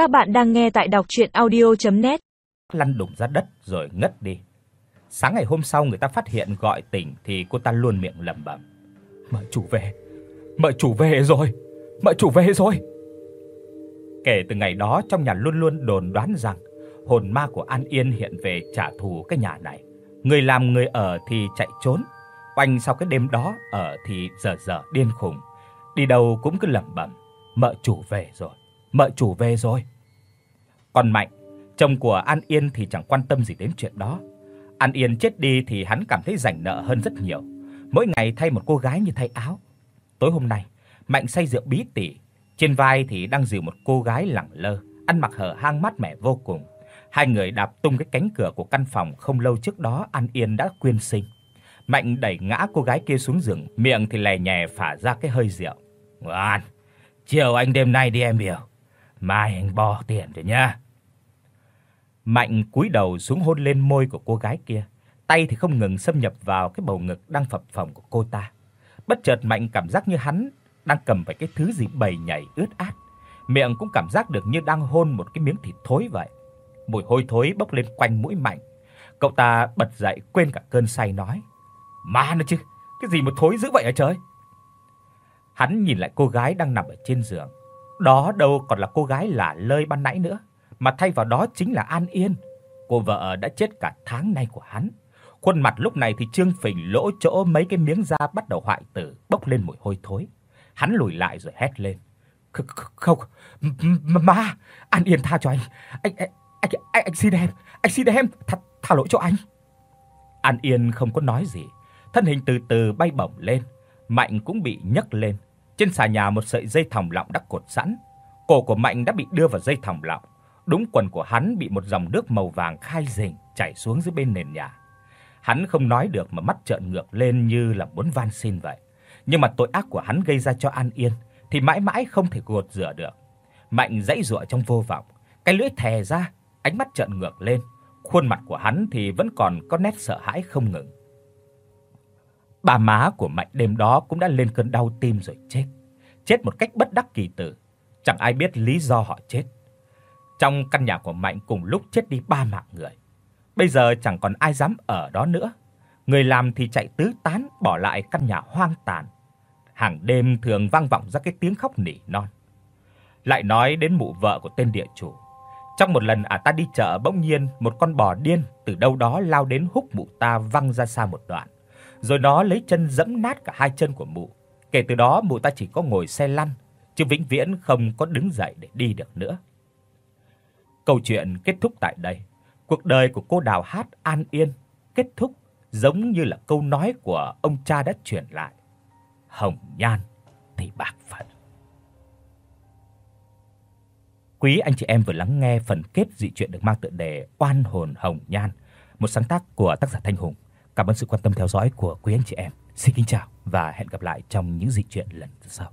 Các bạn đang nghe tại đọc audio net Lăn đùng ra đất rồi ngất đi. Sáng ngày hôm sau người ta phát hiện gọi tỉnh thì cô ta luôn miệng lẩm bẩm: "Mợ chủ về, mợ chủ về rồi, mợ chủ về rồi." Kể từ ngày đó trong nhà luôn luôn đồn đoán rằng hồn ma của An Yên hiện về trả thù cái nhà này. Người làm người ở thì chạy trốn, quanh sau cái đêm đó ở thì dở dở điên khùng, đi đâu cũng cứ lẩm bẩm: "Mợ chủ về rồi, mợ chủ về rồi." Còn Mạnh, chồng của An Yên thì chẳng quan tâm gì đến chuyện đó. An Yên chết đi thì hắn cảm thấy rảnh nợ hơn rất nhiều. Mỗi ngày thay một cô gái như thay áo. Tối hôm nay, Mạnh say rượu bí tỉ, trên vai thì đang dìu một cô gái lẳng lơ, ăn mặc hở hang mát mẻ vô cùng. Hai người đạp tung cái cánh cửa của căn phòng không lâu trước đó An Yên đã quyên sinh. Mạnh đẩy ngã cô gái kia xuống giường, miệng thì lè nhè phả ra cái hơi rượu. "Ngoan, chiều anh đêm nay đi em biểu. Mai anh bo tiền rồi nha." Mạnh cúi đầu xuống hôn lên môi của cô gái kia, tay thì không ngừng xâm nhập vào cái bầu ngực đang phập phồng của cô ta. Bất chợt Mạnh cảm giác như hắn đang cầm phải cái thứ gì bầy nhảy ướt át, miệng cũng cảm giác được như đang hôn một cái miếng thịt thối vậy. Mùi hôi thối bốc lên quanh mũi Mạnh. Cậu ta bật dậy quên cả cơn say nói: "Ma nó chứ, cái gì mà thối dữ vậy hả trời?" Hắn nhìn lại cô gái đang nằm ở trên giường. Đó đâu còn là cô gái lạ lơi ban nãy nữa mà thay vào đó chính là An Yên, cô vợ đã chết cả tháng nay của hắn. Khuôn mặt lúc này thì trương phình lỗ chỗ mấy cái miếng da bắt đầu hoại tử, bốc lên mùi hôi thối. Hắn lùi lại rồi hét lên. "Không, ma, An Yên tha cho anh. Anh anh anh, anh, anh xin em, anh xin em, tha, tha lỗi cho anh." An Yên không có nói gì, thân hình từ từ bay bổng lên, Mạnh cũng bị nhấc lên. Trên xà nhà một sợi dây thòng lọng đã cột sẵn. Cổ của Mạnh đã bị đưa vào dây thòng lọng. Đúng quần của hắn bị một dòng nước màu vàng khai rình chảy xuống dưới bên nền nhà. Hắn không nói được mà mắt trợn ngược lên như là muốn van xin vậy. Nhưng mà tội ác của hắn gây ra cho An Yên thì mãi mãi không thể gột rửa được. Mạnh dãy dụa trong vô vọng, cái lưỡi thè ra, ánh mắt trợn ngược lên, khuôn mặt của hắn thì vẫn còn có nét sợ hãi không ngừng. Bà má của Mạnh đêm đó cũng đã lên cơn đau tim rồi chết. Chết một cách bất đắc kỳ tử, chẳng ai biết lý do họ chết. Trong căn nhà của Mạnh cùng lúc chết đi ba mạng người. Bây giờ chẳng còn ai dám ở đó nữa. Người làm thì chạy tứ tán bỏ lại căn nhà hoang tàn. Hàng đêm thường vang vọng ra cái tiếng khóc nỉ non. Lại nói đến mụ vợ của tên địa chủ. Trong một lần à ta đi chợ bỗng nhiên một con bò điên từ đâu đó lao đến húc mụ ta văng ra xa một đoạn. Rồi nó lấy chân giẫm nát cả hai chân của mụ. Kể từ đó mụ ta chỉ có ngồi xe lăn chứ vĩnh viễn không có đứng dậy để đi được nữa. Câu chuyện kết thúc tại đây. Cuộc đời của cô Đào Hát an yên kết thúc giống như là câu nói của ông cha đã truyền lại. Hồng nhan thì bạc phận. Quý anh chị em vừa lắng nghe phần kết dị truyện được mang tựa đề Oan hồn hồng nhan, một sáng tác của tác giả Thanh Hùng. Cảm ơn sự quan tâm theo dõi của quý anh chị em. Xin kính chào và hẹn gặp lại trong những dị chuyện lần sau.